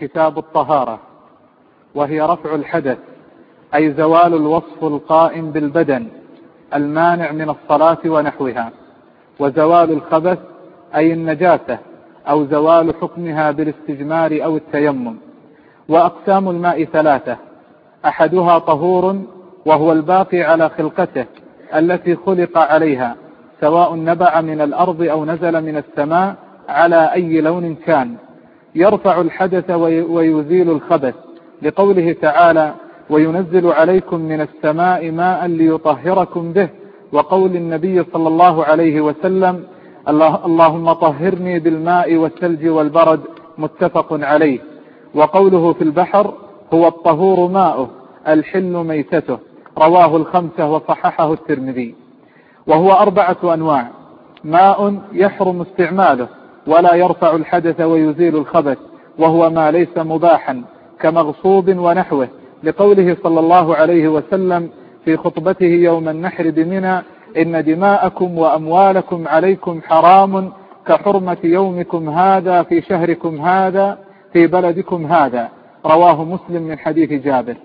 كتاب الطهارة وهي رفع الحدث أي زوال الوصف القائم بالبدن المانع من الصلاة ونحوها وزوال الخبث أي النجاسة أو زوال حكمها بالاستجمار أو التيمم وأقسام الماء ثلاثة أحدها طهور وهو الباقي على خلقته التي خلق عليها سواء نبع من الأرض أو نزل من السماء على أي لون كان. يرفع الحدث ويزيل الخبث. لقوله تعالى وينزل عليكم من السماء ماء ليطهركم به. وقول النبي صلى الله عليه وسلم الله اللهم طهرني بالماء والثلج والبرد متفق عليه. وقوله في البحر هو الطهور ماؤه الحل ميتته رواه الخمسة وصححه الترمذي. وهو أربعة أنواع ماء يحرم استعماله ولا يرفع الحدث ويزيل الخبث وهو ما ليس مباحا كمغصوب ونحوه. لقوله صلى الله عليه وسلم في خطبته يوم النحر بمنى إن دماءكم وأموالكم عليكم حرام كحرمة يومكم هذا في شهركم هذا في بلدكم هذا. رواه مسلم من حديث جابر.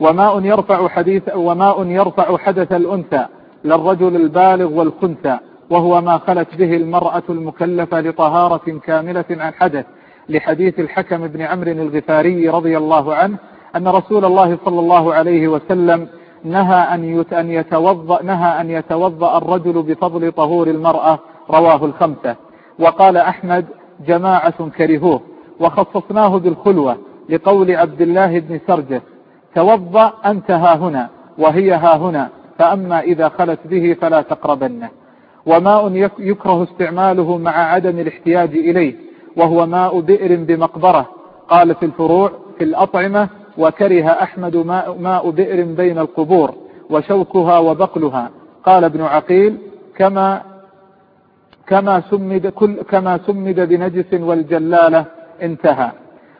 وماء يرفع حديث وماء يرفع حدث الأنثى للرجل البالغ والخنثى. وهو ما خلت به المرأة المكلفة لطهارة كاملة عن حدث لحديث الحكم بن عمرو الغفاري رضي الله عنه أن رسول الله صلى الله عليه وسلم نهى أن أن يتوضأ نهى أن يتوضأ الرجل بفضل طهور المرأة رواه الخمسة. وقال أحمد جماعة كرهوه وخصصناه بالخلوة لقول عبد الله بن سرجس توضأ أنت ها هنا وهي ها هنا فأما إذا خلت به فلا تقربنه. وماء يكره استعماله مع عدم الاحتياج إليه وهو ماء بئر بمقبرة. قال في الفروع في الأطعمة وكره أحمد ماء, بئر بين القبور وشوكها وبقلها. قال ابن عقيل كما كما سمد كل كما سمد بنجس والجلالة انتهى.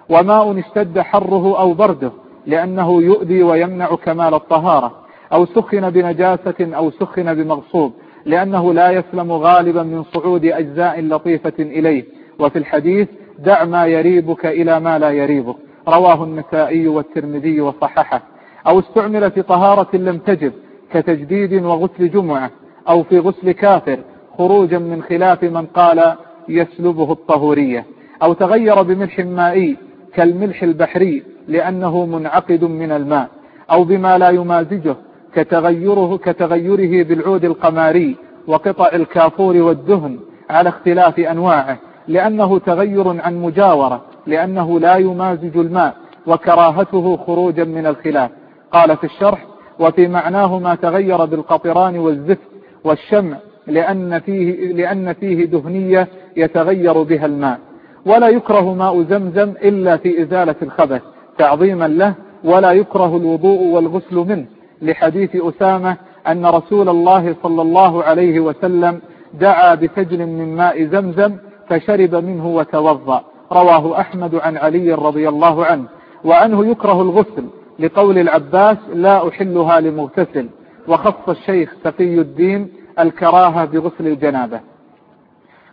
وماء اشتد حره أو برده لأنه يؤذي ويمنع كمال الطهارة أو سخن بنجاسة أو سخن بمغصوب. لأنه لا يسلم غالبا من صعود أجزاء لطيفة إليه. وفي الحديث دع ما يريبك إلى ما لا يريبك. رواه النسائي والترمذي وصححه. أو استعمل في طهارة لم تجب كتجديد وغسل جمعة. أو في غسل كافر خروجا من خلاف من قال يسلبه الطهورية. أو تغير بملح مائي كالملح البحري لأنه منعقد من الماء. أو بما لا يمازجه كتغيره, كتغيره بالعود القماري وقطع الكافور والدهن على اختلاف أنواعه لأنه تغير عن مجاورة لأنه لا يمازج الماء وكراهته خروجا من الخلاف. قال في الشرح وفي معناه ما تغير بالقطران والزفت والشمع لأن فيه, لأن فيه دهنية يتغير بها الماء. ولا يكره ماء زمزم إلا في إزالة الخبث تعظيما له ولا يكره الوضوء والغسل منه. لحديث أسامة أن رسول الله صلى الله عليه وسلم دعا بسجل من ماء زمزم فشرب منه وتوضأ. رواه أحمد عن علي رضي الله عنه. وعنه يكره الغسل لقول العباس لا أحلها لمغتسل. وخص الشيخ سقي الدين الكراهة بغسل الجنابة.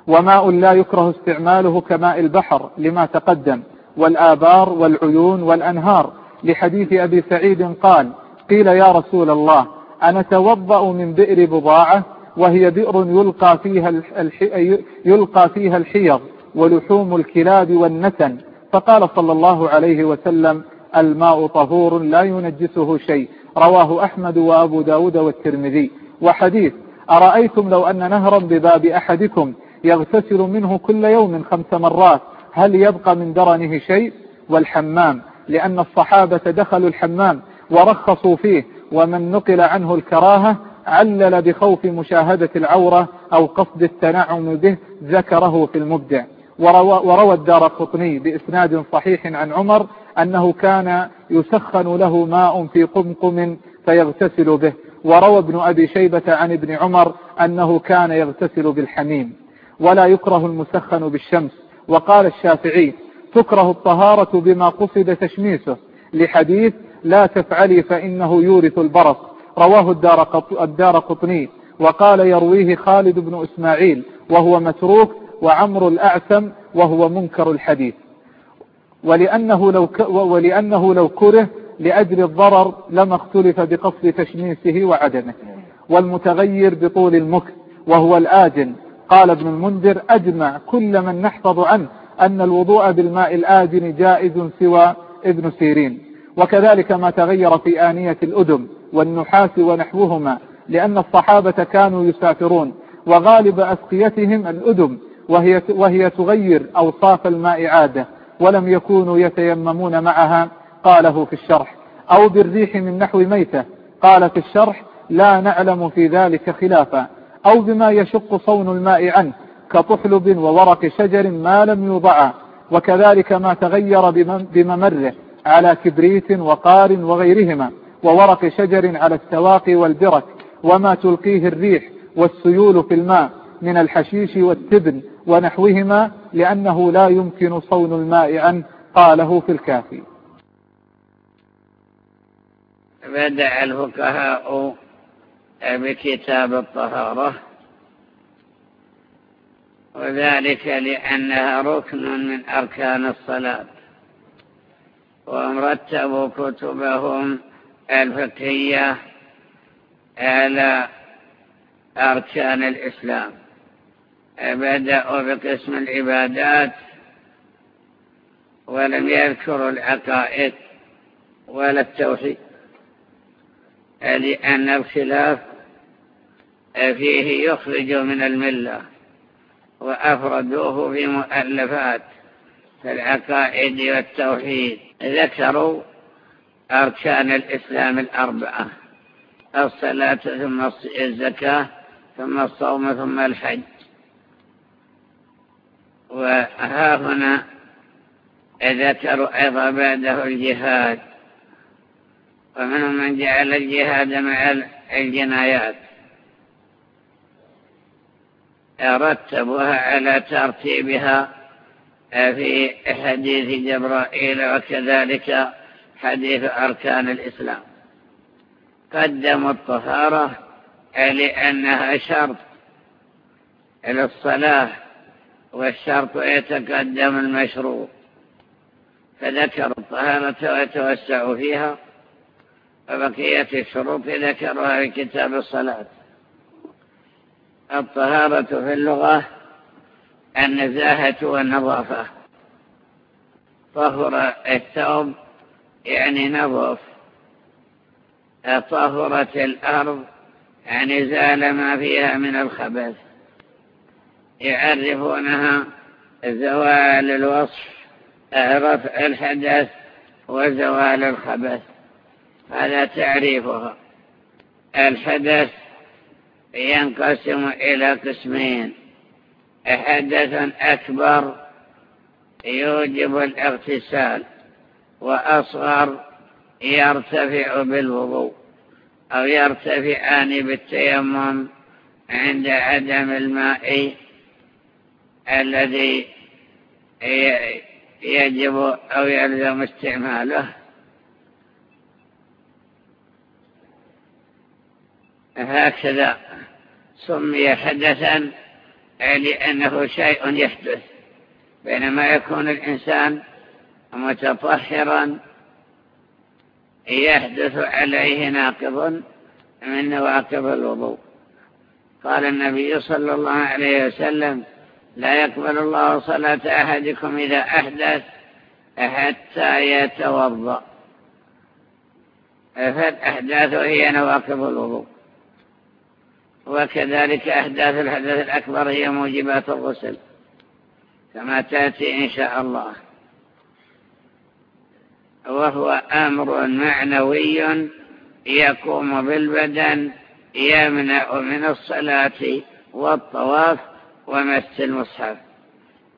وماء لا يكره استعماله كماء البحر لما تقدم. والآبار والعيون والأنهار. لحديث أبي سعيد قال قيل يا رسول الله أنا توضأ من بئر بضاعة وهي بئر يلقى فيها. يلقى فيها الحيض ولحوم الكلاب والنتن فقال صلى الله عليه وسلم الماء طهور لا ينجسه شيء. رواه أحمد وأبو داود والترمذي. وحديث أرأيتم لو أن نهرا بباب أحدكم يغتسل منه كل يوم خمس مرات هل يبقى من درنه شيء؟ والحمام لأن الصحابة دخلوا الحمام ورخصوا فيه ومن نقل عنه الكراهة علل بخوف مشاهدة العورة أو قصد التنعم به ذكره في المبدع. وروى, وروى الدار قطني بإسناد صحيح عن عمر أنه كان يسخن له ماء في قمقم فيغتسل به. وروى ابن أبي شيبة عن ابن عمر أنه كان يغتسل بالحميم. ولا يكره المسخن بالشمس. وقال الشافعي تكره الطهارة بما قصد تشميسه لحديث لا تفعلي فإنه يورث البرص رواه الدار, الدار قطني. وقال يرويه خالد بن إسماعيل وهو متروك وعمر الأعثم وهو منكر الحديث. ولأنه لو, ولأنه لو كره لأجل الضرر لما اختلف بقصد تشميسه وعدمه. والمتغير بطول المكث وهو الآجن. قال ابن المنذر أجمع كل من نحفظ عنه أن الوضوء بالماء الآجن جائز سوى ابن سيرين. وكذلك ما تغير في آنية الأدم والنحاس ونحوهما لأن الصحابة كانوا يسافرون وغالب أسقيتهم الأدم وهي, وهي تغير أوصاف الماء عادة ولم يكونوا يتيممون معها. قاله في الشرح أو بالريح من نحو ميتة. قال في الشرح لا نعلم في ذلك خلافا أو بما يشق صون الماء عنه كطحلب وورق شجر ما لم يوضع وكذلك ما تغير بممره على كبريت وقار وغيرهما وورق شجر على السواق والبرك وما تلقيه الريح والسيول في الماء من الحشيش والتبن ونحوهما لأنه لا يمكن صون الماء عنه قاله في الكافي. بدأ الفقهاء بكتاب الطهارة وذلك لأنها ركن من أركان الصلاة. وهم رتبوا كتبهم الفقهية على أركان الإسلام. بدأوا بقسم العبادات ولم يذكروا العقائد ولا التوحيد لأن الخلاف فيه يخرج من الملة وأفردوه في مؤلفات والتوحيد. ذكروا أركان الإسلام الأربعة الصلاة ثم الزكاة ثم الصوم ثم الحج. وها هنا ذكروا أيضا بعده الجهاد ومنهم من جعل الجهاد مع الجنايات. رتبوها على ترتيبها في حديث جبرائيل وكذلك حديث أركان الإسلام. قدموا الطهارة لأنها شرط للصلاة والشرط يتقدم المشروط فذكروا الطهارة ويتوسعوا فيها وبقية الشروط ذكرها في كتاب الصلاة. الطهارة في اللغة النزاهة والنظافة طهر الثوب يعني نظف. طهرت الأرض يعني زال ما فيها من الخبث يعرفونها زوال الوصف رفع الحدث وزوال الخبث. هذا تعريفها. الحدث ينقسم إلى قسمين. حدث أكبر يوجب الاغتسال وأصغر يرتفع بالوضوء أو يرتفعان بالتيمم عند عدم الماء الذي يجب أو يلزم استعماله. هكذا سمي حدثا لأنه شيء يحدث بينما يكون الإنسان متطهرا يحدث عليه ناقض من نواقض الوضوء. قال النبي صلى الله عليه وسلم لا يقبل الله صلاة أحدكم إذا أحدث حتى يتوضأ. فالأحداث هي نواقض الوضوء. وكذلك أحداث الحدث الأكبر هي موجبات الغسل كما تأتي إن شاء الله. وهو أمر معنوي يقوم بالبدن يمنع من الصلاة والطواف ومس المصحف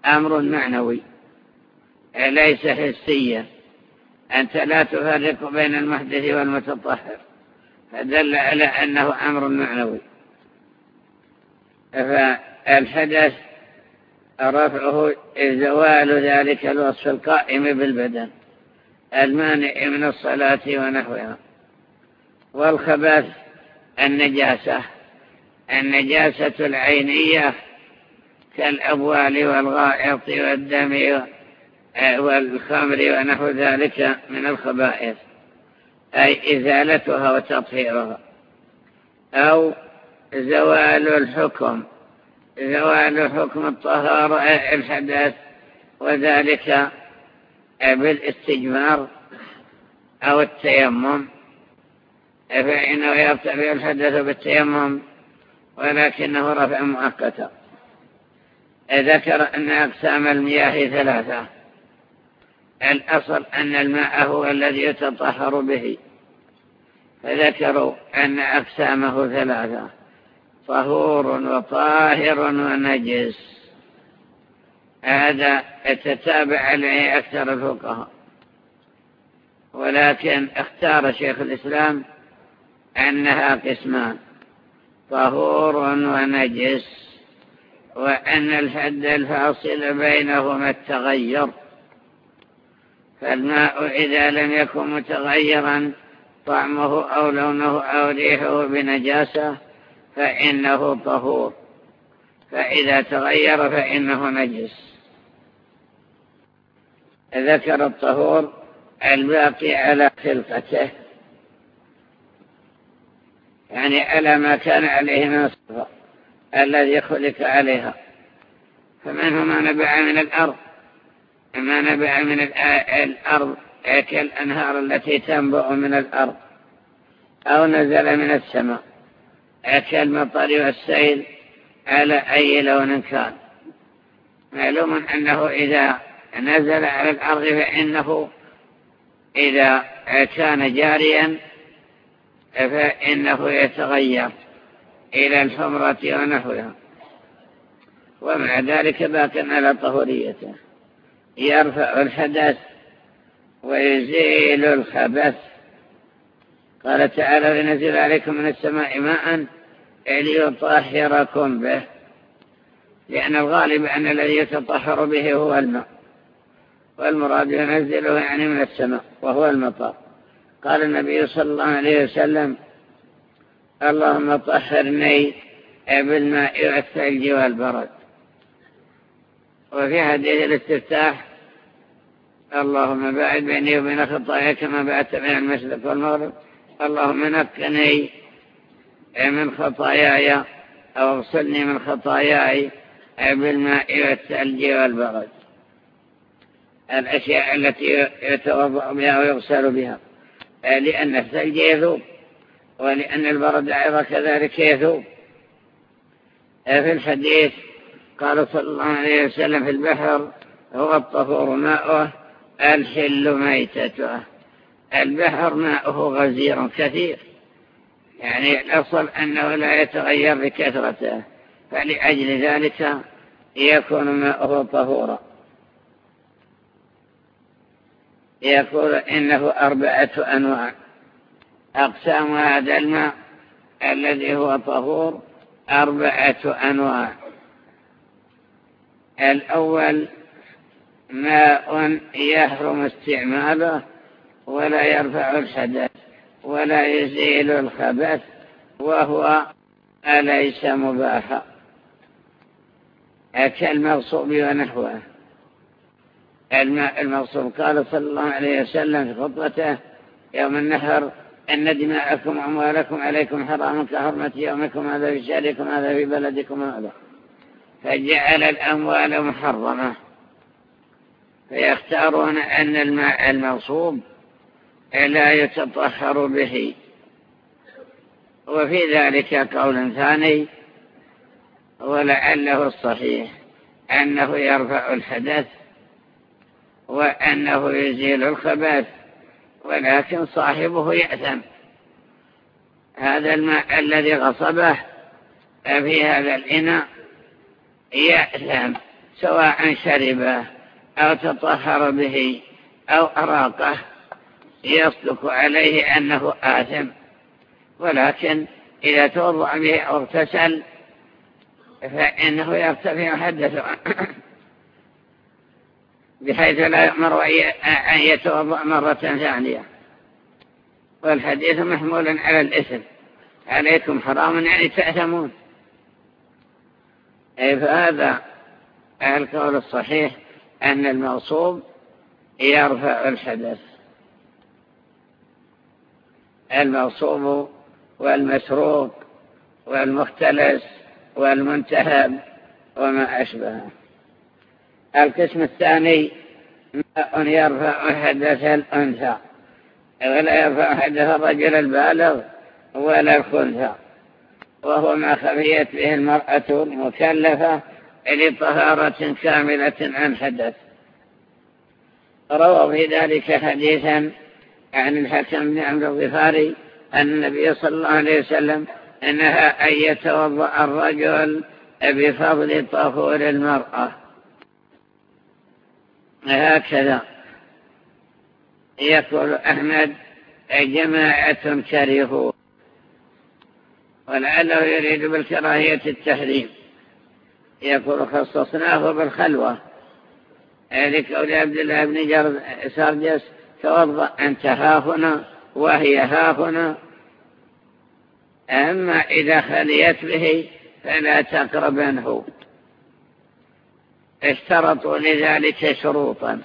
أمر معنوي ليس حسيا. أنت لا تفرق بين المحدث والمتطهر فدل على أنه أمر معنوي. فالحدث رفعه زوال ذلك الوصف القائم بالبدن المانع من الصلاة ونحوها. والخبث النجاسة النجاسة العينية كالأبوال والغائط والدم والخمر ونحو ذلك من الخبائث أي إزالتها وتطهيرها. أو زوال الحكم زوال حكم الطهارة الحدث وذلك بالاستجمار أو التيمم. فإنه يرتفع الحدث بالتيمم ولكنه رفع مؤقتا. ذكر أن أقسام المياه ثلاثة. الأصل أن الماء هو الذي يتطهر به. فذكروا أن أقسامه ثلاثة. طهور وطاهر ونجس. هذا تتابع عليه أكثر الفقهاء. ولكن اختار شيخ الإسلام أنها قسمان طهور ونجس وأن الحد الفاصل بينهما التغير. فالماء إذا لم يكن متغيرا طعمه أو لونه أو ريحه بنجاسة فإنه طهور. فإذا تغير فإنه نجس. ذكر الطهور الباقي على خلقته. يعني على ما كان عليه من الذي خلق عليها. فمنه ما نبع من الأرض. ما نبع من الأرض كالأنهار التي تنبع من الأرض. أو نزل من السماء. كالمطر والسيل على أي لون كان. معلوم أنه إذا نزل على الأرض فإنه إذا كان جاريا فإنه يتغير إلى الحمرة ونحوها. ومع ذلك باق على طهوريته. يرفع الحدث ويزيل الخبث. قال تعالى وينزل عليكم من السماء ماء ليطهركم به. لأن الغالب أن الذي يتطهر به هو الماء. والمراد ينزله يعني من السماء وهو المطار قال النبي صلى الله عليه وسلم اللهم طهرني بالماء والثلج والبرد. وفي حديث الاستفتاح اللهم باعد بيني وبين خطايا كما بعدت بين المشرق والمغرب. اللهم نقني من خطاياي أو اغسلني من خطاياي بالماء والثلج والبرد. الأشياء التي يتوضأ بها ويغسل بها. لأن الثلج يذوب ولأن البرد أيضا كذلك يذوب. في الحديث قال صلى الله عليه وسلم في البحر هو الطهور ماؤه الحل ميتته. البحر ماؤه غزير كثير. يعني الأصل أنه لا يتغير بكثرته فلأجل ذلك يكون ماؤه طهورا. يقول إنه أربعة أنواع. أقسام هذا الماء الذي هو طهور أربعة أنواع. الأول ماء يحرم استعماله ولا يرفع الحدث ولا يزيل الخبث وهو أليس مباحا. كالمغصوب ونحوه. المغصوب قال صلى الله عليه وسلم في خطبته يوم النهر أن دماءكم وأموالكم عليكم حرام كحرمة يومكم هذا في شهركم هذا في بلدكم هذا. فجعل الأموال محرمة. فيختارون أن الماء المغصوب لا يتطهر به. وفي ذلك قول ثاني ولعله الصحيح أنه يرفع الحدث وأنه يزيل الخبث ولكن صاحبه يأثم. هذا الماء الذي غصبه في هذا الإناء يأثم سواء شربه أو تطهر به أو أراقه. يصدق عليه أنه آثم. ولكن إذا توضع به أو اغتسل فإنه يرتفع حدثه بحيث لا يؤمر أن يتوضأ مرة ثانية. والحديث محمول على الإثم. عليكم حرام يعني تأثمون. أي فهذا القول الصحيح أن المغصوب يرفع الحدث. المغصوب والمسروق والمختلس والمنتهب وما أشبهه. القسم الثاني ماء يرفع حدث الأنثى. ولا يرفع حدث الرجل البالغ ولا الخنثى. وهو ما خفيت به المرأة المكلفة لطهارة كاملة عن حدث. روى في ذلك حديثا عن الحكم بن عمرو الغفاري أن النبي صلى الله عليه وسلم نهى أن يتوضأ الرجل بفضل طهور المرأة. هكذا يقول أحمد جماعة كرهوا ولعله يريد بالكراهية التحريم. يقول خصصناه بالخلوة لقول عبد الله بن سرجس توضأ أنت هاهنا وهي هاهنا أما إذا خليت به فلا تقربنه اشترطوا لذلك شروطا.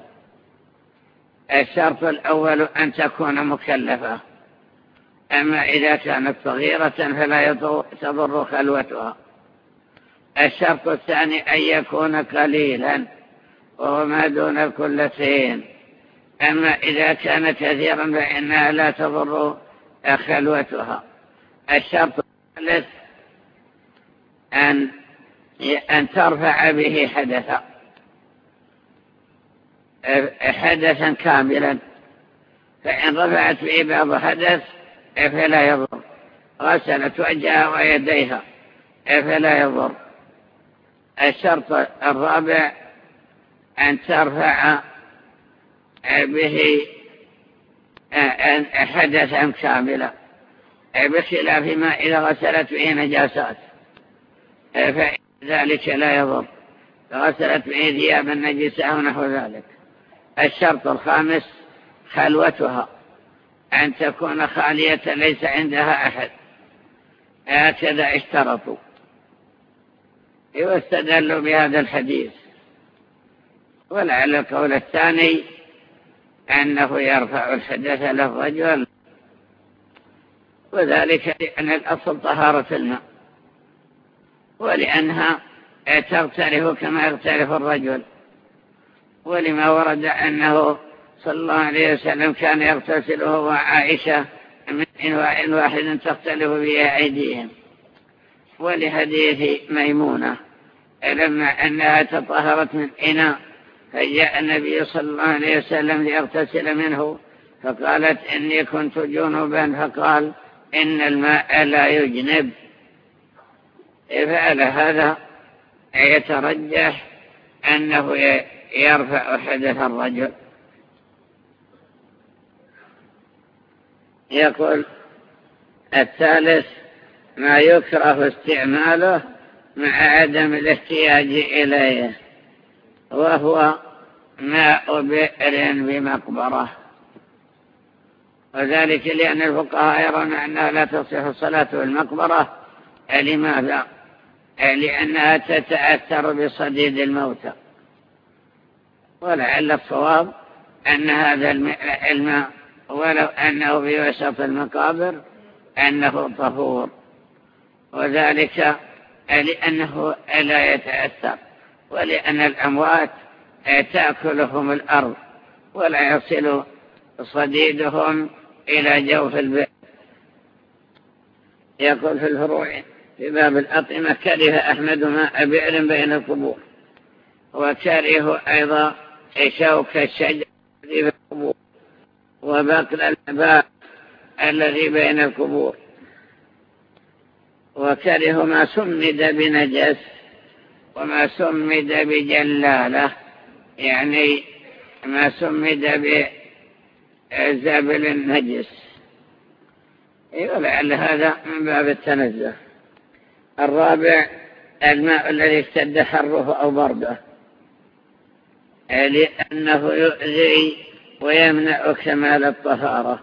الشرط الأول أن تكون مكلفة. أما إذا كانت صغيرة فلا تضر خلوتها. الشرط الثاني أن يكون قليلا وهو ما دون الكلتين أما إذا كان كثيرا فإنها لا تضر خلوتها. الشرط الثالث أن, أن ترفع به حدثا. حدثا كاملا. فإن رفعت به بعض حدث فلا يضر. غسلت وجهها ويديها فلا يضر. الشرط الرابع أن ترفع به حدثا كاملا بخلاف ما إذا غسلت به نجاسات. فذلك لا يضر. غسلت به ثيابا نجسة أو نحو ذلك. الشرط الخامس خلوتها. أن تكون خالية ليس عندها أحد. هكذا اشترطوا. واستدلوا بهذا الحديث. ولعل القول الثاني أنه يرفع الحدث للرجل وذلك لأن الأصل طهارة الماء ولأنها تغترف كما يغترف الرجل ولما ورد أنه صلى الله عليه وسلم كان يغتسل هو وعائشة من إنواع واحد تختلف بها أيديهم. ولحديث ميمونة لما أنها تطهرت من إناء فجاء النبي صلى الله عليه وسلم ليغتسل منه فقالت إني كنت جنوبا فقال إن الماء لا يجنب. فعل هذا يترجح أنه يرفع حدث الرجل. يقول الثالث ما يكره استعماله مع عدم الاحتياج إليه. وهو ماء بئر بمقبرة. وذلك لأن الفقهاء يرون أنها لا تصح الصلاة في المقبرة لماذا؟ لأنها تتأثر بصديد الموتى ولعل الصواب أن هذا الماء ولو أنه في وسط المقابر أنه طهور. وذلك لأنه لا يتأثر. ولأن الأموات تأكلهم الأرض ولا يصل صديدهم إلى جوف البئر. يقول في الفروع في باب الأطعمة كره أحمد ماء بئر بين القبور. وكره أيضا شوك الشجر في القبور. وبقل النبات الذي بين القبور. وكره ما سمد بنجس وما سمد بجلالة. يعني ما سمد بزابل النجس. ولعل هذا من باب التنزه. الرابع الماء الذي اشتد حره أو برده. لأنه يؤذي ويمنع كمال الطهارة.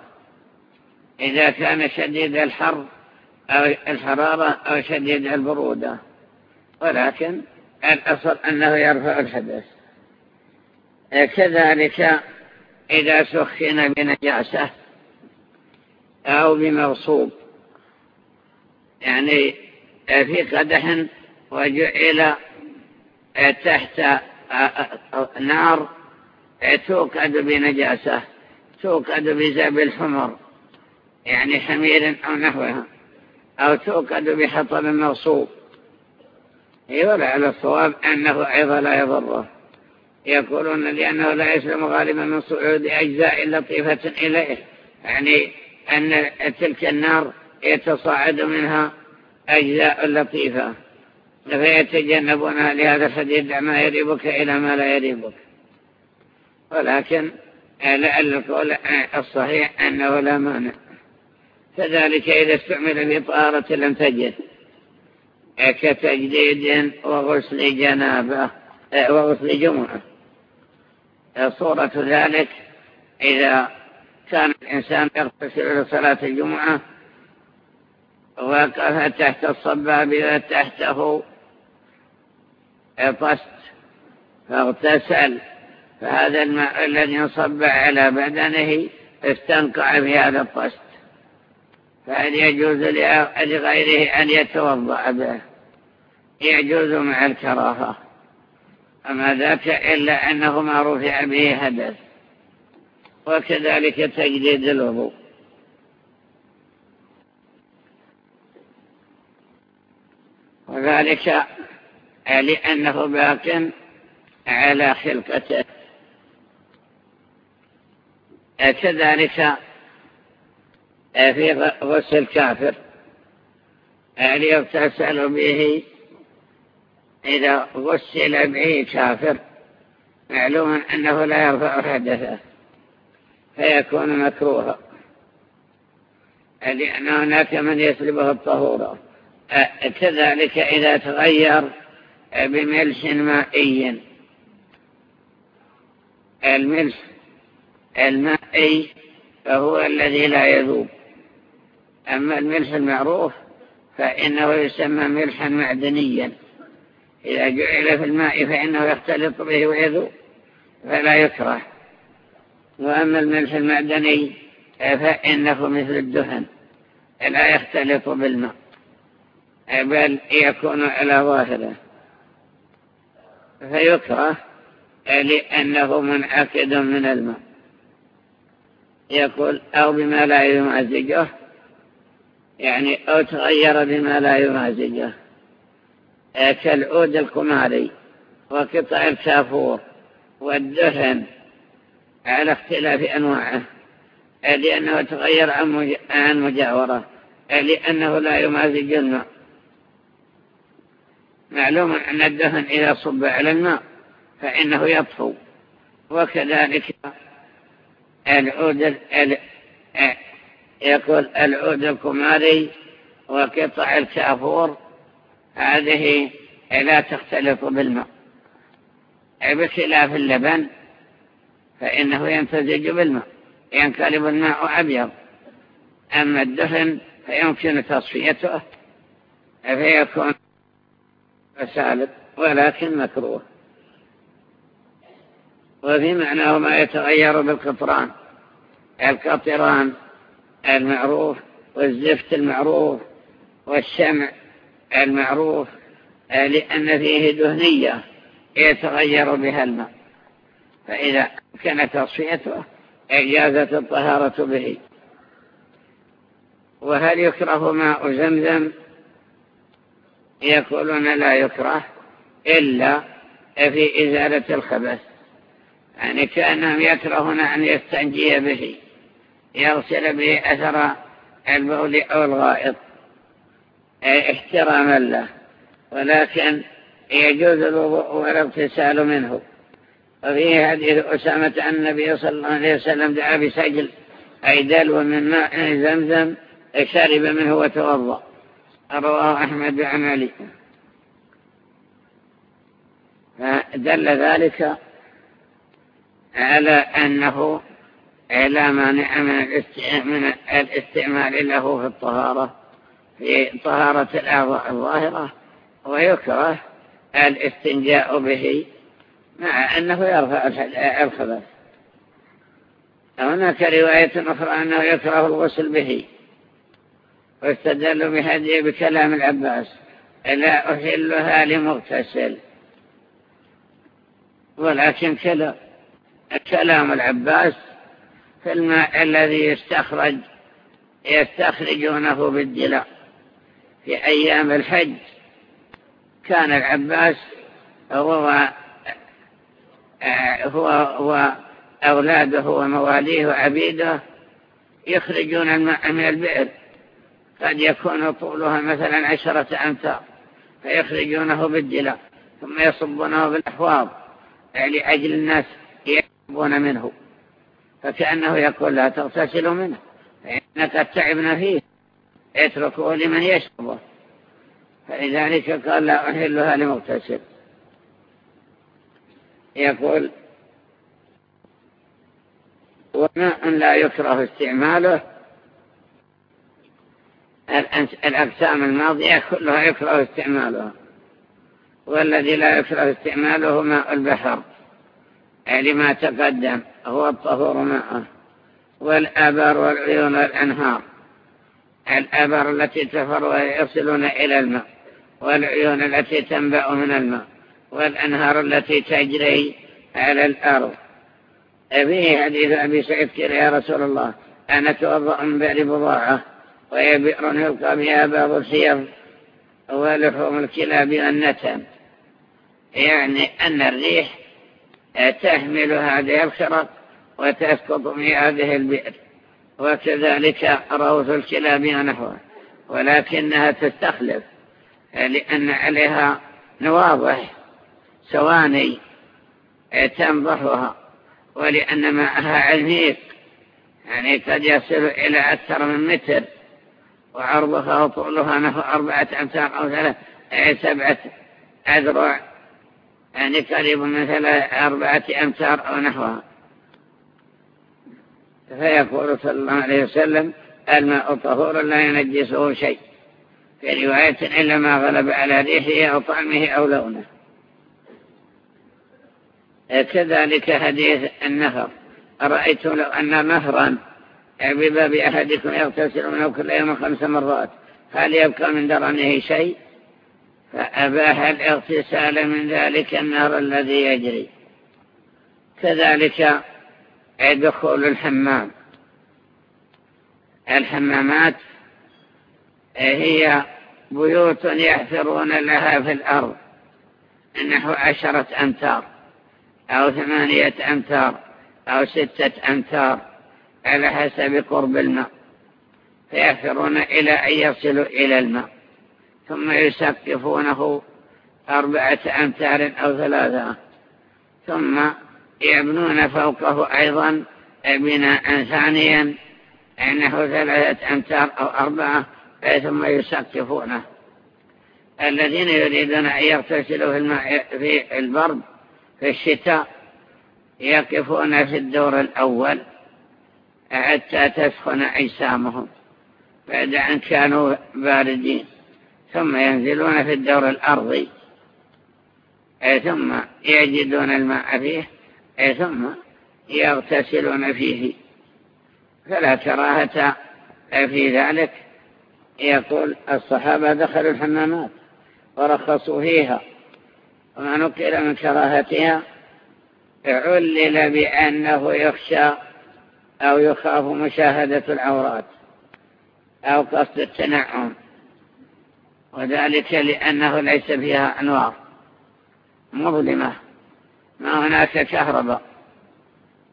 إذا كان شديد الحر أو الحرارة أو شديد البرودة. ولكن الأصل أنه يرفع الحدث كذلك إذا سخن بنجاسة أو بمغصوب. يعني في قدح وجعل تحت نار توقد بنجاسة توقد بزاب الحمر يعني حمير أو نحوها أو توقد بحطب مغصوب. على الصواب أنه أيضا لا يضره. يقولون لأنه لا يسلم غالبا من صعود أجزاء لطيفة إليه. يعني أن تلك النار يتصاعد منها أجزاء لطيفة. فيتجنبونها لهذا الحديث ما يريبك إلى ما لا يريبك. ولكن القول الصحيح أنه لا مانع. كذلك إذا استعمل في طهارة لم تجد. كتجديد وغسل جنابه وغسل جمعه. صورة ذلك إذا كان الإنسان يغتسل لصلاة الجمعة وقف تحت الصباب تحته طست فاغتسل فهذا الماء الذي انصب على بدنه استنقع في هذا الطست. فهل يجوز لغيره أن يتوضأ به؟ يجوز مع الكراهة. أما ذاك إلا أنه ما رفع به حدث وكذلك تجديد الوضوء. وذلك لأنه باق على خلقته. كذلك في غسل الكافر. ليغتسل به إذا غسل به كافر معلوم أنه لا يرفع حدثه فيكون مكروها لأن هناك من يسلبه الطهورة كذلك إذا تغير بملح مائي. الملح المائي فهو الذي لا يذوب. أما الملح المعروف فإنه يسمى ملحا معدنيا. إذا جعل في الماء فإنه يختلط به ويذوب فلا يكره. وأما الملح المعدني فإنه مثل الدهن لا يختلط بالماء بل يكون على ظاهره. فيكره لأنه منعقد من الماء. يقول أو بما لا يمازجه يعني أو تغير بما لا يمازجه كالعود القماري وقطع الكافور والدهن على اختلاف أنواعه لأنه تغير عن مجاورة لأنه لا يمازج الماء معلوم أن الدهن إذا صب على الماء فإنه يطفو وكذلك العود يقول العود الكماري وقطع الكافور هذه لا تختلط بالماء. بخلاف اللبن فإنه يمتزج بالماء ينقلب الماء أبيض. أما الدهن فيمكن تصفيته فيكون سالب ولكن مكروه. وفي معناه ما يتغير بالقطران القطران المعروف والزفت المعروف والشمع المعروف لأن فيه دهنية يتغير بها الماء. فإذا كانت تصفيته إجازة الطهارة به. وهل يكره ماء زمزم؟ يقولون لا يكره إلا في إزالة الخبث. يعني كأنهم يكرهون أن يستنجي به. يغسل به أثر البول أو الغائط. احتراما له. ولكن يجوز الوضوء والاغتسال منه. وفيه حديث أسامة النبي صلى الله عليه وسلم دعا بسجل أي دلو من ماء زمزم شرب منه وتوضأ. رواه أحمد عن علي فدل ذلك على أنه لا مانع من الاستعمال له في الطهارة في طهارة الأعضاء الظاهرة ويكره الاستنجاء به مع أنه يرفع الخبث. هناك رواية أخرى أنه يكره الغسل به واستدلوا بهدي بكلام العباس لا أحلها لمغتسل. ولكن كلام العباس في الماء الذي يستخرج يستخرجونه بالدلاء في أيام الحج كان العباس هو هو وأولاده ومواليه وعبيده يخرجون الماء من البئر. قد يكون طولها مثلا عشرة أمتار. فيخرجونه بالدلاء ثم يصبونه بالأحواض لأجل الناس يشربون منه. فكأنه يقول لا تغتسلوا منه فإنك تعبنا فيه اتركوه لمن يشربه. فلذلك قال لا أحلها لمغتسل. يقول وماء لا يكره استعماله. الأقسام الماضية كلها يكره استعمالها والذي لا يكره استعماله ماء البحر. لما تقدم هو الطهور ماءه والآبار والعيون والأنهار. الآبار التي تفر ويصلون إلى الماء والعيون التي تنبأ من الماء والأنهار التي تجري على الأرض. فيه حديث أبي سعيد كير يا رسول الله أنا توضأ من بئر بضاعة وهي بئر يلقى بها بعض السير ولحوم الكلاب والنتن يعني أن الريح تحمل هذه الخرق وتسقط في هذه البئر. وكذلك روث الكلاب ونحوه. ولكنها تستخلف لأن عليها نواضح سواني تنضحها. ولأن معها عميق يعني قد يصل إلى أكثر من متر. وعرضها وطولها نحو أربعة أمتار أو ثلاثة سبعة أذرع. يعني قريب من أربعة أمتار أو نحوها. فيقول صلى الله عليه وسلم الماء طهور لا ينجسه شيء. في رواية إلا ما غلب على ريحه أو طعمه أو لونه. كذلك حديث النهر. أرأيت لو أن نهرا بباب أحدكم يغتسل منه كل يوم خمس مرات هل يبقى من درنه شيء؟ فأباح الاغتسال من ذلك النهر الذي يجري. كذلك دخول الحمام. الحمامات هي بيوت يحفرون لها في الأرض نحو عشرة أمتار أو ثمانية أمتار أو ستة أمتار على حسب قرب الماء. فيحفرون إلى أن يصلوا إلى الماء. ثم يسقفونه أربعة أمتار أو ثلاثة. ثم يبنون فوقه أيضا بناء ثانيا أنه ثلاثة أمتار أو أربعة ثم يسقفونه. الذين يريدون أن يغتسلوا في, الماء في البرد في الشتاء يقفون في الدور الأول حتى تسخن أجسامهم بعد أن كانوا باردين. ثم ينزلون في الدور الأرضي ثم يجدون الماء فيه ثم يغتسلون فيه. فلا كراهة في ذلك. يقول الصحابة دخلوا الحمامات ورخصوا فيها. وما نقل من كراهتها علل بأنه يخشى أو يخاف مشاهدة العورات أو قصد التنعم. وذلك لأنه ليس فيها أنوار. مظلمة. ما هناك كهرباء.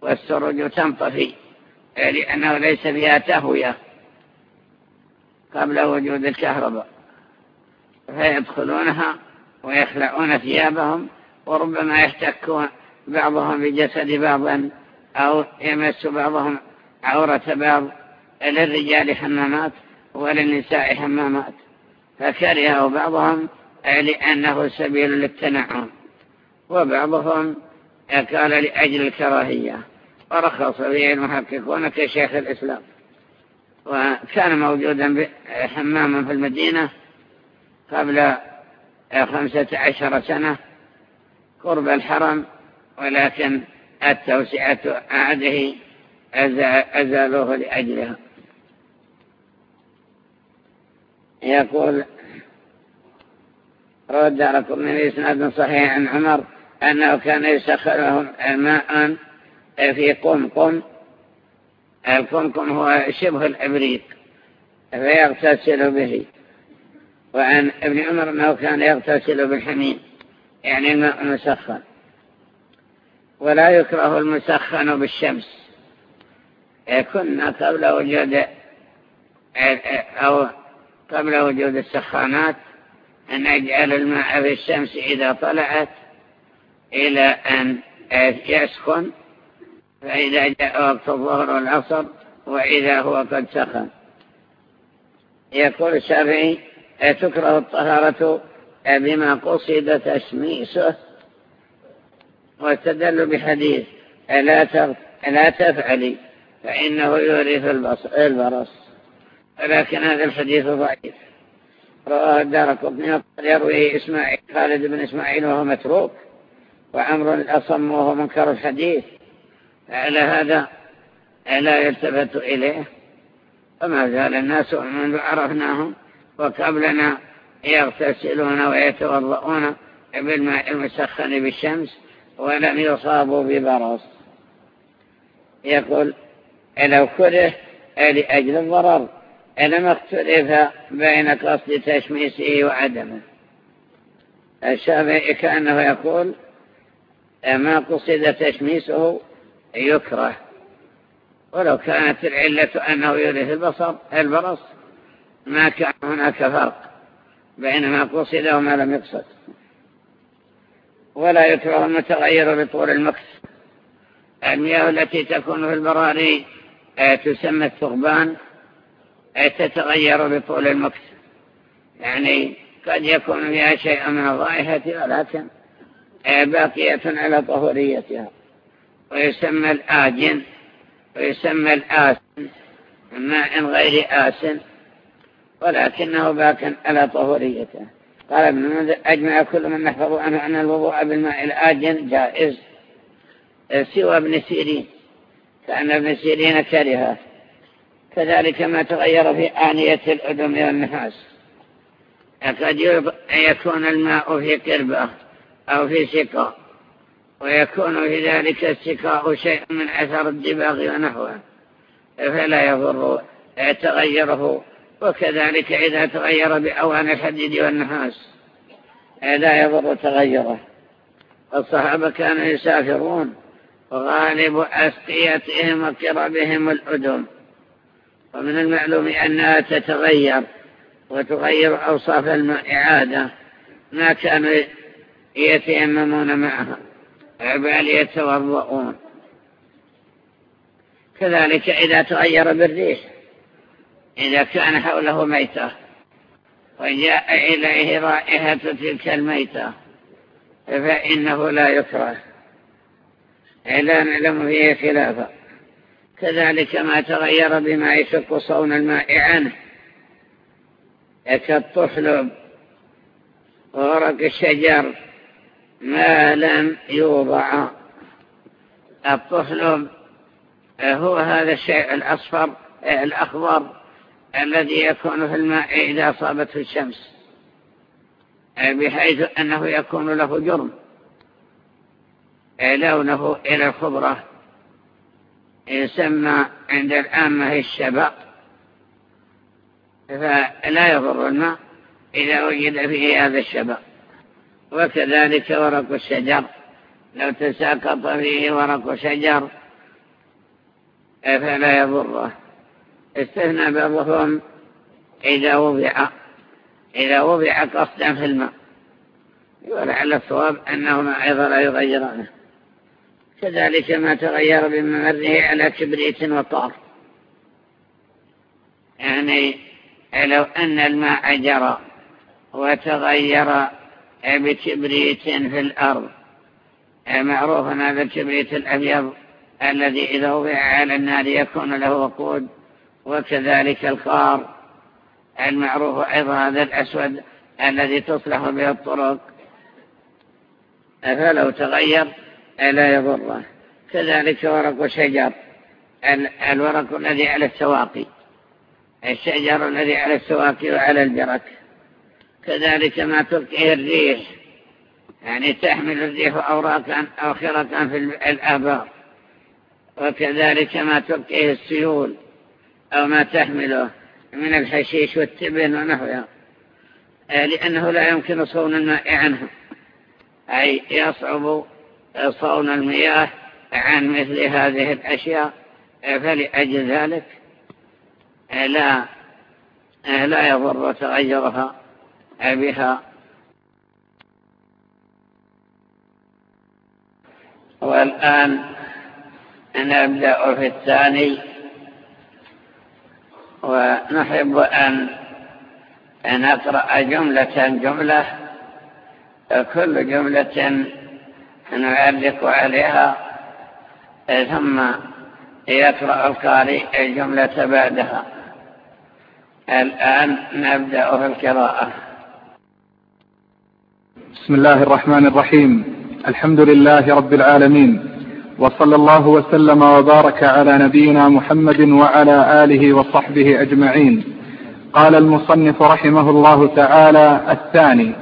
والسرج تنطفي. لأنه ليس فيها تهوية قبل وجود الكهرباء. فيدخلونها ويخلعون ثيابهم وربما يحتكون بعضهم بجسد بعضا أو يمس بعضهم عورة بعض. للرجال حمامات وللنساء حمامات. فكرهه بعضهم لأنه سبيل للتنعم وبعضهم قال لأجل الكراهية. ورخص به المحققون كشيخ الإسلام. وكان موجودا حماما في المدينة قبل خمسة عشر سنة قرب الحرم ولكن التوسعة عاده أزالوه لأجلها يقول رد لكم من إسناد صحيح عن عمر أنه كان يسخر لهم ماء في قمقم. القمقم هو شبه الإبريق فيغتسل به. وعن ابن عمر أنه كان يغتسل بالحميم يعني الماء مسخن. ولا يكره المسخن بالشمس. كنا قبل وجود أو قبل وجود السخانات أن نجعل الماء في الشمس إذا طلعت إلى أن يسخن فإذا جاء وقت الظهر والعصر وإذا هو قد سخن. يقول الشافعي تكره الطهارة بما قصد تشميسه؟ واستدل بحديث لا تفعلي فإنه يورث البرص. ولكن هذا الحديث ضعيف. رواه الدار قطني يروي إسماعيل خالد بن إسماعيل وهو متروك وعمر الأصم وهو منكر الحديث. على هذا لا يلتفت إليه. وما زال الناس منذ عرفناهم وقبلنا يغتسلون ويتوضؤون بالماء المسخن بالشمس ولم يصابوا ببرص. يقول لو كره لأجل الضرر؟ لما اختلف بين قصد تشميسه وعدمه. الشافعي كأنه يقول ما قصد تشميسه يكره. ولو كانت العلة أنه يورث البصر البرص ما كان هناك فرق بين ما قصد وما لم يقصد. ولا يكره المتغير بطول المكس. المياه التي تكون في البراري آه، تسمى الثغبان تتغير بطول المكس يعني قد يكون فيها شيء من الضائحة ولكن باقية على طهوريتها. ويسمى الآجن ويسمى الآسن ماء غير آسن ولكنه باق على طهوريته قال ابن المنذر أجمع كل من نحفظ عنه أن الوضوء بالماء الآجن جائز سوى ابن سيرين. كأن ابن سيرين كرهه. كذلك ما تغير في آنية الأدم والنحاس قد يكون الماء في قربة أو في سقاء ويكون في ذلك السقاء شيء من أثر الدباغ ونحوه فلا يضر تغيره وكذلك إذا تغير بأوان الحديد والنحاس لا يضر تغيره. الصحابة كانوا يسافرون وغالب أسقيتهم وقربهم الأدم. ومن المعلوم أنها تتغير وتغير أوصاف الماء عادة ما كانوا يتيممون معها بل يتوضؤون. كذلك إذا تغير بالريح إذا كان حوله ميتة وجاء إليه رائحة تلك الميتة فإنه لا يكره. لا نعلم فيه خلافا. كذلك ما تغير بما يشق صون الماء عنه. كالطحلب وورق الشجر ما لم يوضع. الطحلب هو هذا الشيء الأصفر الأخضر الذي يكون في الماء إذا أصابته الشمس بحيث أنه يكون له جرم لونه إلى الخضرة. يسمى عند الآمة الشبق فلا يضر الماء إذا وجد فيه هذا الشبق وكذلك ورق الشجر لو تساقط فيه ورق شجر فلا يضره. استثنى بعضهم إذا وضع إذا وضع قصدا في الماء ولعل الصواب أنهما أيضا لا يغيرانه. كذلك ما تغير بممره على كبريت وطار. يعني لو أن الماء جرى وتغير بكبريت في الأرض معروف هذا الكبريت الأبيض الذي إذا وضع على النار يكون له وقود وكذلك القار المعروف أيضا هذا الأسود الذي تصلح به الطرق. فلو تغير؟ لا يضره كذلك ورق شجر الورق الذي على السواقي. الشجر الذي على السواقي وعلى الجرك. كذلك ما تلقيه الريح. يعني تحمل الريح أوراقا أو خرقا في الآبار. وكذلك ما تلقيه السيول أو ما تحمله من الحشيش والتبن ونحوها لأنه لا يمكن صون الماء عنه. أي يصعب صون المياه عن مثل هذه الأشياء فلأجل ذلك لا لا يضر تغيرها بها. والآن نبدأ في الثاني. ونحب أن نقرأ جملة جملة كل جملة نعلق عليها ثم يقرأ القارئ الجملة بعدها. الآن نبدأ في القراءة. بسم الله الرحمن الرحيم. الحمد لله رب العالمين. وصلى الله وسلم وبارك على نبينا محمد وعلى آله وصحبه أجمعين. قال المصنف رحمه الله تعالى الثاني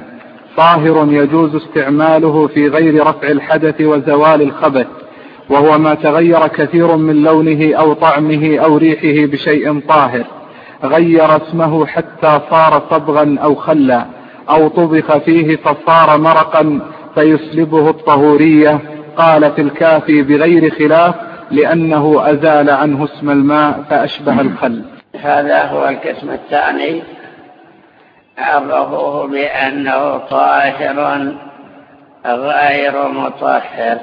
طاهر يجوز استعماله في غير رفع الحدث وزوال الخبث وهو ما تغير كثير من لونه أو طعمه أو ريحه بشيء طاهر غير اسمه حتى صار صبغا أو خلا أو طبخ فيه فصار مرقا فيسلبه الطهورية قال في الكافي بغير خلاف لأنه أزال عنه اسم الماء فأشبه الخل. هذا هو القسم الثاني. عرفوه بأنه طاهر غير مطهر.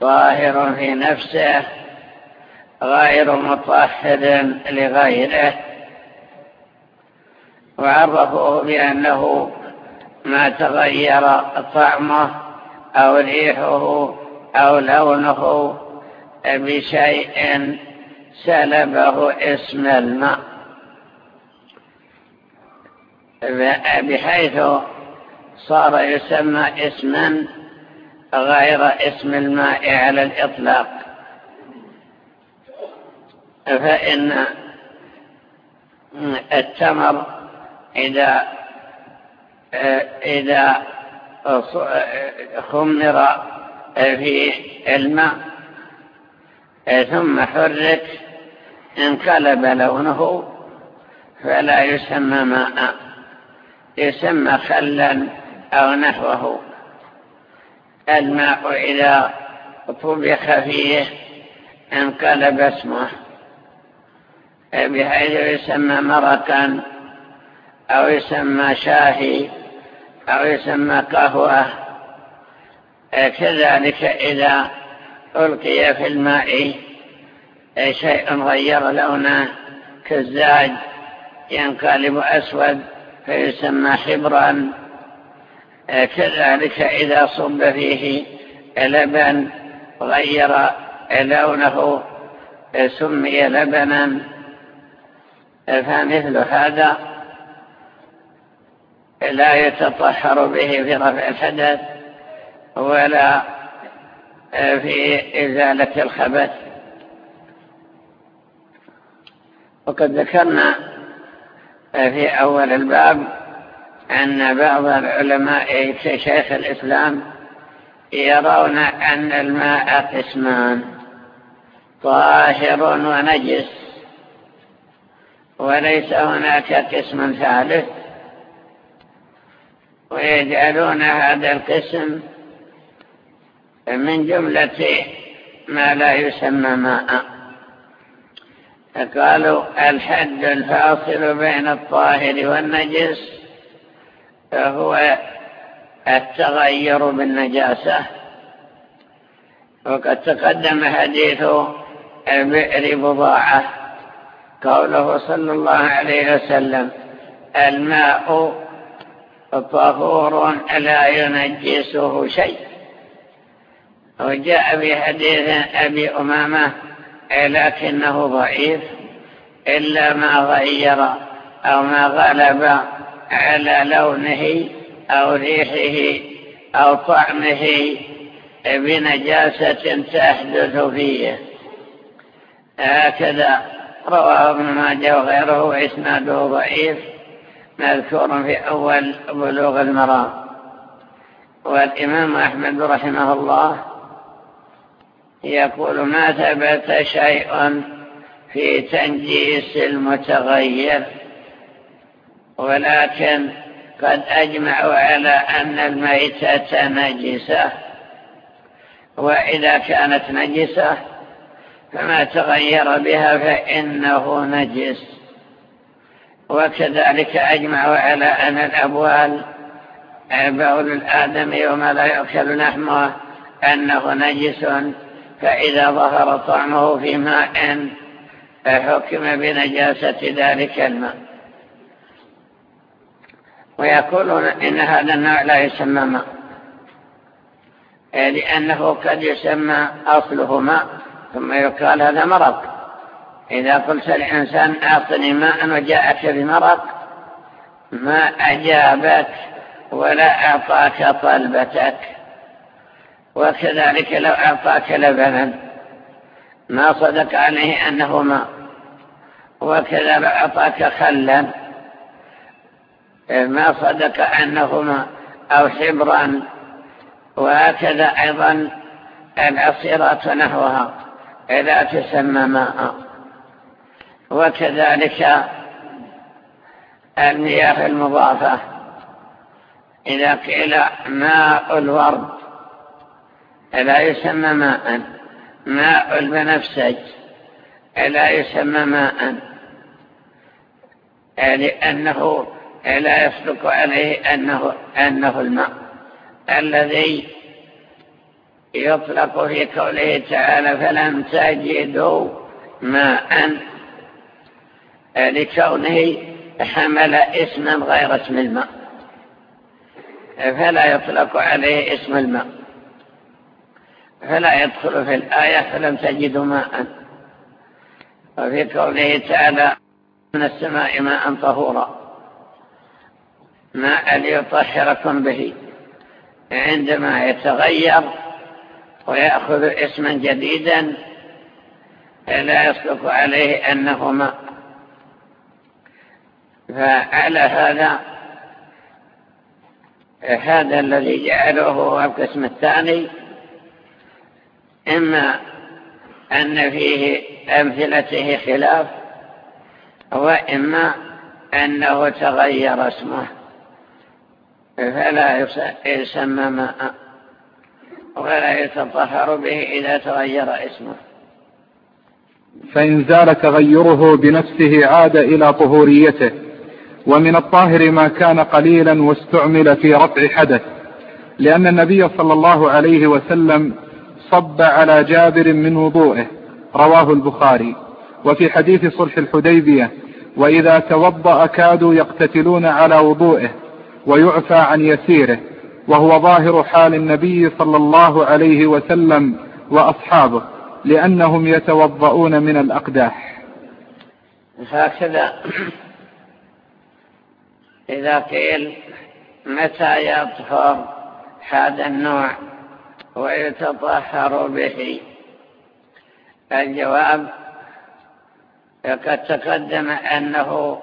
طاهر في نفسه غير مطهر لغيره. وعرفوه بأنه ما تغير طعمه أو ريحه أو لونه بشيء سلبه اسم الماء بحيث صار يسمى اسما غير اسم الماء على الإطلاق. فإن التمر إذا إذا خمر في الماء ثم حرك انقلب لونه فلا يسمى ماء. يسمى خلا أو نحوه. الماء إذا طبخ فيه انقلب اسمه. بحيث يسمى مرقا أو يسمى شاهي أو يسمى قهوة. كذلك إذا ألقي في الماء شيء غير لونه كالزاج ينقلب أسود. فيسمى حبرا. كذلك إذا صب فيه لبن غير لونه سمي لبنا. فمثل هذا لا يتطهر به في رفع الحدث ولا في إزالة الخبث. وقد ذكرنا في أول الباب أن بعض العلماء كشيخ الإسلام يرون أن الماء قسمان طاهر ونجس وليس هناك قسم ثالث. ويجعلون هذا القسم من جملة ما لا يسمى ماء. قالوا الحد الفاصل بين الطاهر والنجس هو التغير بالنجاسة. وقد تقدم حديث بئر بضاعة قوله صلى الله عليه وسلم الماء طهور لا ينجسه شيء. وجاء في حديث أبي أمامة لكنه ضعيف إلا ما غير أو ما غلب على لونه أو ريحه أو طعمه بنجاسة تحدث فيه. هكذا. رواه ابن ماجه وغيره وإسناده ضعيف مذكور في أول بلوغ المرام. والإمام أحمد رحمه الله يقول ما ثبت شيء في تنجيس المتغير ولكن قد أجمعوا على أن الميتة نجسة وإذا كانت نجسة فما تغير بها فإنه نجس. وكذلك أجمعوا على أن الأبوال بول الآدمي وما لا يؤكل نحمه أنه نجس. فإذا ظهر طعمه في ماء حكم بنجاسة ذلك الماء. ويقولون إن هذا النوع لا يسمى ماء لأنه قد يسمى أصله ماء ثم يقال هذا مرق إذا قلت الإنسان أعطني ماء وجاءك بمرق ما أجابك ولا أعطاك طلبتك. وكذلك لو أعطاك لبنا ما صدق عليه أنه ماء وكذا لو أعطاك خلا ما صدق أنه ماء أو حبرا وهكذا أيضا العصيرات نحوها إذا تسمى ماء وكذلك المياه المضافة إذا قيل ماء الورد لا يسمى ماء؟ ماء البنفسج لا يسمى ماء؟ لأنه لا يصدق عليه أنه, أنه الماء الذي يطلق في قوله تعالى فلم تجدوا ماء لكونه حمل اسما غير اسم الماء. فلا يطلق عليه اسم الماء. فلا يدخل في الآية فلم تجدوا ماء. وفي قوله تعالى من السماء ماء طهورا. ماء ليطهركم به. عندما يتغير ويأخذ اسما جديدا لا يصدق عليه أنه ماء. فعلى هذا هذا الذي جعله هو القسم الثاني إما أن فيه أمثلته خلاف وإما أنه تغير اسمه. فلا يسمى ماء ولا يتطهر به إذا تغير اسمه. فإن زال تغيره بنفسه عاد إلى طهوريته ومن الطاهر ما كان قليلا واستعمل في رفع حدث لأن النبي صلى الله عليه وسلم صب على جابر من وضوئه. رواه البخاري. وفي حديث صلح الحديبية وإذا توضأ كادوا يقتتلون على وضوئه ويعفى عن يسيره وهو ظاهر حال النبي صلى الله عليه وسلم وأصحابه لأنهم يتوضؤون من الأقداح. هكذا إذا قيل متى يطهر هذا النوع؟ ويتطهر به. الجواب قد تقدم أنه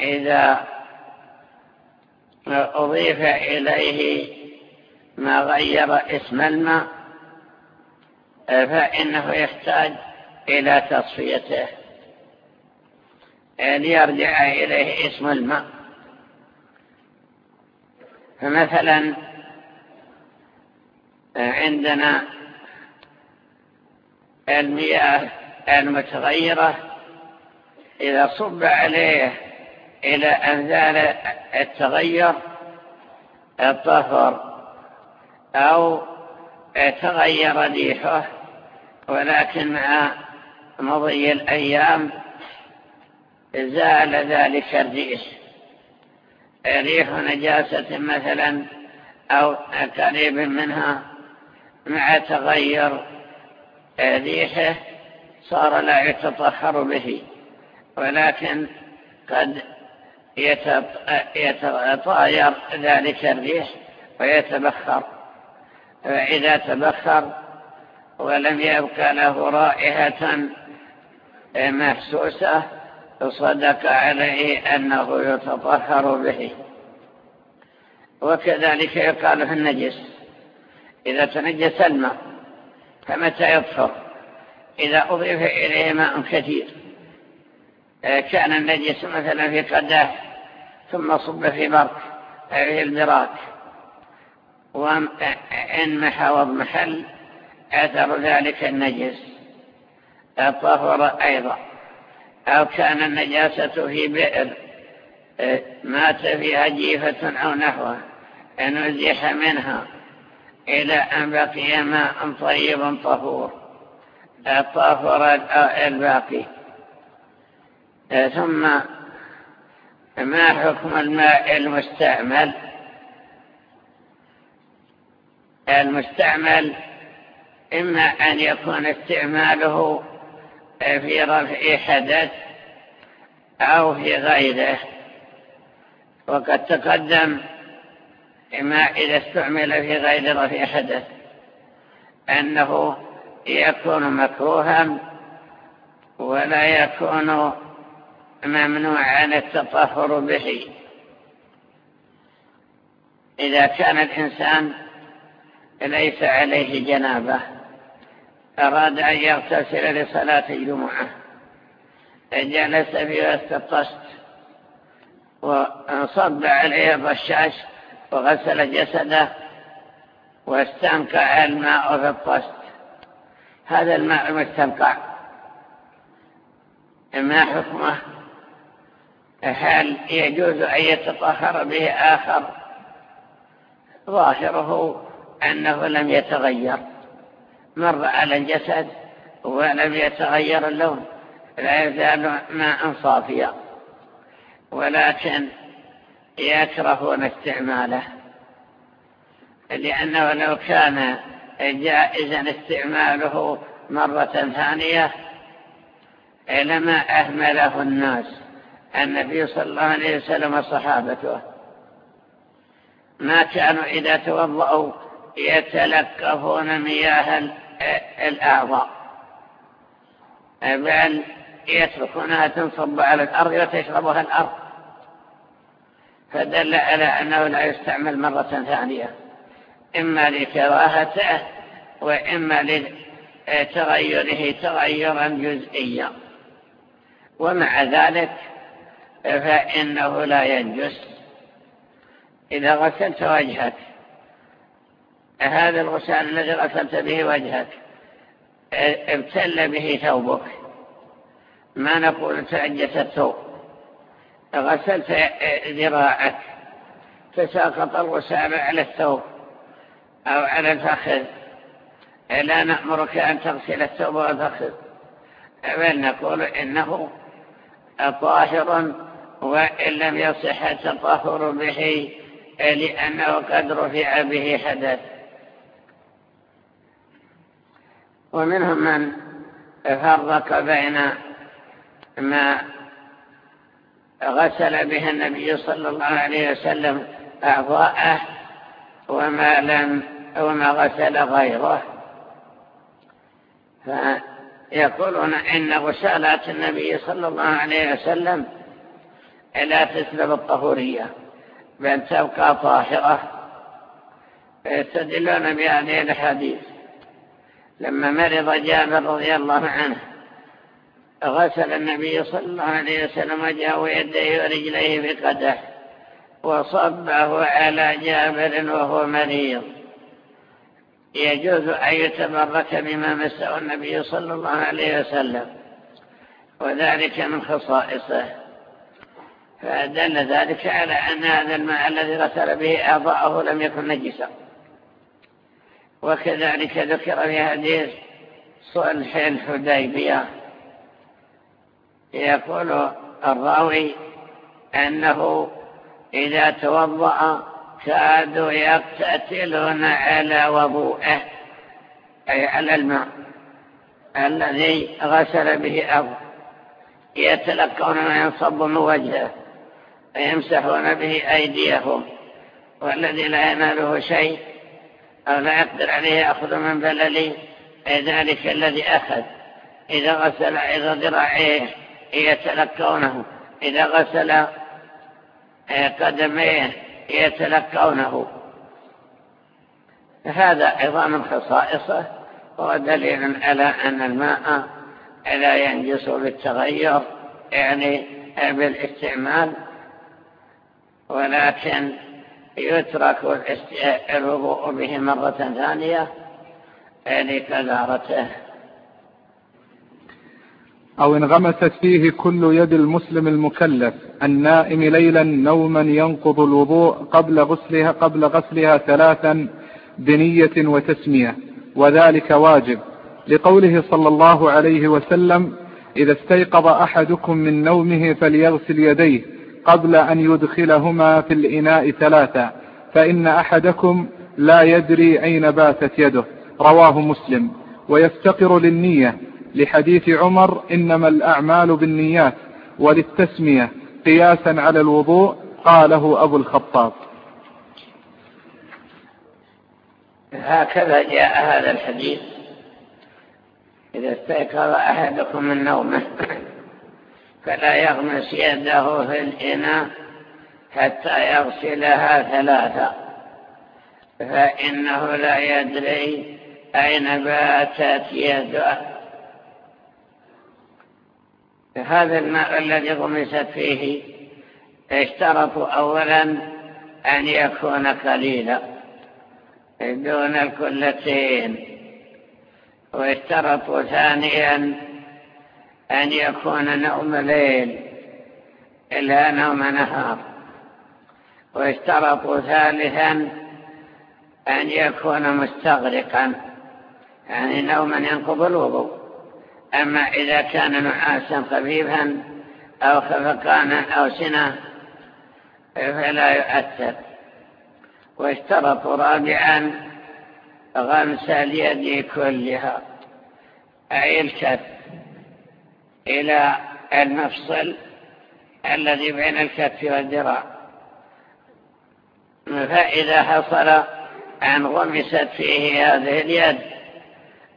إذا أضيف إليه ما غير اسم الماء فإنه يحتاج إلى تصفيته. ليرجع إليه اسم الماء. فمثلا عندنا المياه المتغيرة. إذا صب عليه إلى أنزال التغير الطهر أو تغير ريحه ولكن مع مضي الأيام زال ذلك الريح. ريح نجاسة مثلا أو قريب منها مع تغير ريحه صار لا يتطهر به ولكن قد يتطاير ذلك الريح ويتبخر. فإذا تبخر ولم يبقى له رائحة محسوسة صدق عليه أنه يتطهر به. وكذلك يقال في النجس. إذا تنجس الماء فمتى يطهر إذا أضيف إليه ماء كثير. كان النجس مثلا في قداح ثم صب في برك في البراك. وإن حوض محل أثر ذلك النجس. طهر أيضا. أو كان النجاسة في بئر مات فيها جيفة أو نحوه نزح منها. إلى أن بقي ماء طيب طهور. طهر الباقي. ثم ما حكم الماء المستعمل؟ المستعمل إما أن يكون استعماله في رفع حدث أو في غيره. وقد تقدم ما إذا استعمل في غير رفع حدث أنه يكون مكروها ولا يكون ممنوعا التطهر به. إذا كان الإنسان ليس عليه جنابة أراد أن يغتسل لصلاة الجمعة جلس في وسط الطست وصب عليه الرشاش وغسل جسده واستنقع الماء في الطست. هذا الماء المستنقع ما حكمه؟ هل يجوز أن يتطهر به آخر؟ ظاهره أنه لم يتغير. مر على الجسد ولم يتغير اللون. لا يزال ماء صافيا. ولكن يكرهون استعماله لأنه لو كان جائزا استعماله مرة ثانية لما أهمله الناس النبي صلى الله عليه وسلم وصحابته. ما كانوا إذا توضأوا يتلقفون مياه الأعضاء بل يتركونها تنصب على الأرض وتشربها الأرض. فدل على أنه لا يستعمل مرة ثانية. إما لكراهته وإما لتغيره تغيرا جزئيا. ومع ذلك فإنه لا ينجس. إذا غسلت وجهك هذا الغسال الذي غسلت به وجهك ابتل به ثوبك. ما نقول تأجس الثوب. غسلت ذراعك تساقط الغسال على الثوب أو على الفخذ. لا نأمرك أن تغسل الثوب والفخذ بل نقول إنه طاهر وإن لم يصح التطهر به لأنه قد رفع به حدث. ومنهم من فرق بين ما غسل به النبي صلى الله عليه وسلم أعضاءه وما لم وما غسل غيره. فيقولون إن غسالات النبي صلى الله عليه وسلم لا تسلب الطهورية بل تبقى طاهرة. يستدلون بهذه الحديث لما مرض جابر رضي الله عنه غسل النبي صلى الله عليه وسلم وجهه يديه ورجليه بقدح وصبه على جابر وهو مريض. يجوز أن يتبرك بما مسه النبي صلى الله عليه وسلم وذلك من خصائصه. فدل ذلك على أن هذا الماء الذي غسل به أعضاءه لم يكن نجسا. وكذلك ذكر في حديث صلح الحديبية يقول الراوي أنه إذا توضأ كادوا يقتتلون على وضوءه أي على الماء الذي غسل به أرض يتلقون ما ينصب من وجهه ويمسحون به أيديهم والذي لا يناله شيء أو لا يقدر عليه يأخذ من بلل ذلك الذي أخذ إذا غسل إذا ذراعيه. يتلقونه إذا غسل قدميه يتلقونه هذا عظام خصائصه هو دليل على أن الماء لا ينجس بالتغير يعني بالاستعمال. ولكن يترك الوضوء به مرة ثانية لكذارته أو انغمست فيه كل يد المسلم المكلف النائم ليلا نوما ينقض الوضوء قبل غسلها قبل غسلها ثلاثا بنية وتسمية وذلك واجب. لقوله صلى الله عليه وسلم إذا استيقظ أحدكم من نومه فليغسل يديه قبل أن يدخلهما في الإناء ثلاثا فإن أحدكم لا يدري أين باتت يده. رواه مسلم. ويفتقر للنية. لحديث عمر إنما الأعمال بالنيات وللتسمية قياسا على الوضوء قاله أبو الخطاب. هكذا جاء هذا الحديث. إذا استيقظ أحدكم من نومه فلا يغمس يده في الإناء حتى يغسلها ثلاثة فإنه لا يدري أين باتت يده. هذا الماء الذي غمست فيه اشترطوا أولا أن يكون قليلا دون الكلتين واشترطوا ثانيا أن يكون نوم ليل لا نوم نهار. واشترطوا ثالثا أن يكون مستغرقا يعني نوما ينقض الوضوء. أما إذا كان نعاسا خفيفا أو خفقانا أو سنة فلا يؤثر. واشترطوا رابعا غمس اليد كلها أي الكف إلى المفصل الذي بين الكف والذراع. فإذا حصل أن غمست فيه هذه اليد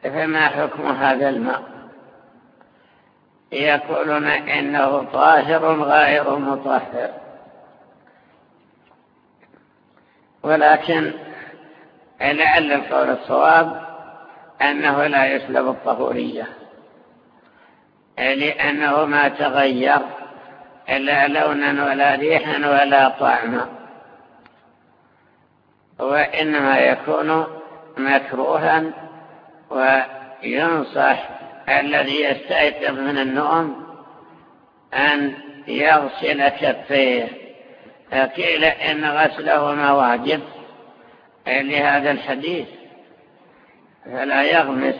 فما حكم هذا الماء؟ يقولون إنه طاهر غير مطهر. ولكن لعل القول الصواب أنه لا يسلب الطهورية لأنه ما تغير لا لونا ولا ريحا ولا طعما وإنما يكون مكروها وينصح الذي يستيقظ من النوم أن يغسل كفيه. قيل إن غسلهما واجب. لهذا الحديث فلا يغمس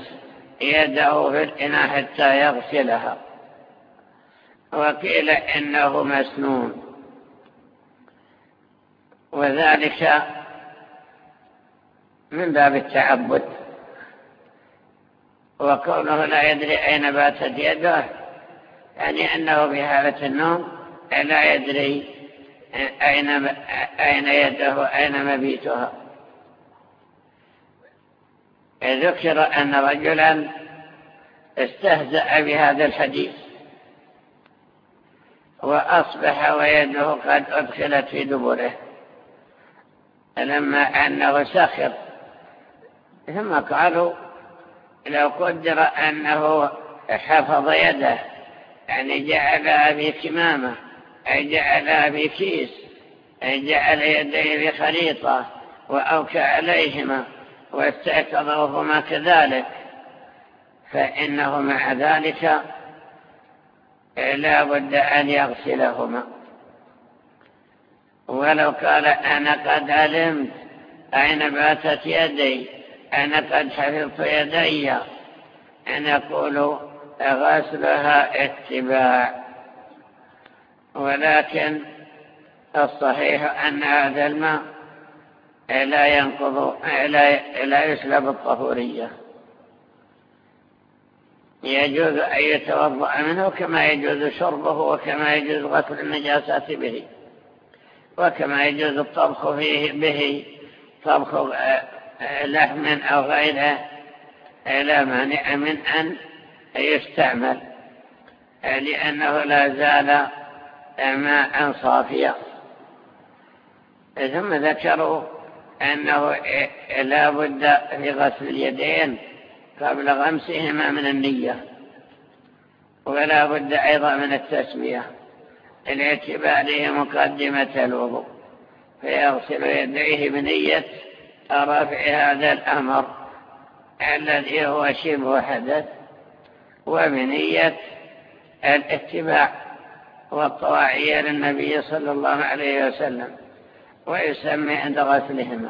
يده في الإناء حتى يغسلها. وقيل إنه مسنون. وذلك من باب التعبد. وكونه لا يدري أين باتت يده يعني أنه في حالة النوم لا يدري أين, أين يده أين مبيتها. ذكر أن رجلا استهزأ بهذا الحديث وأصبح ويده قد أدخلت في دبره. لما أنه سخر ثم قالوا لو قدر أنه حفظ يده يعني جعلها بكمامة أي جعلها بكيس أي جعل يديه بخريطة وأوكى عليهما واستيقظهما كذلك. فإنه مع ذلك لا بد أن يغسلهما. ولو قال أنا قد علمت أين باتت يدي أنا قد حفظت يدي. أن يقول غسلها اتباع. ولكن الصحيح أن هذا الماء لا ينقض لا يسلب الطهورية. يجوز أن يتوضأ منه كما يجوز شربه وكما يجوز غسل النجاسات به. وكما يجوز الطبخ فيه به. طبخ لحم أو غيره لا مانع من أن يستعمل لأنه لا زال ماء صافيا. ثم ذكروا أنه لا بد في غسل اليدين قبل غمسهما من النية ولا بد أيضا من التسمية لاعتباره مقدمة الوضوء فيغسل يديه بنية رفع هذا الأمر الذي هو شبه حدث وبنية الاتباع والطواعية للنبي صلى الله عليه وسلم ويسمي عند غسلهما.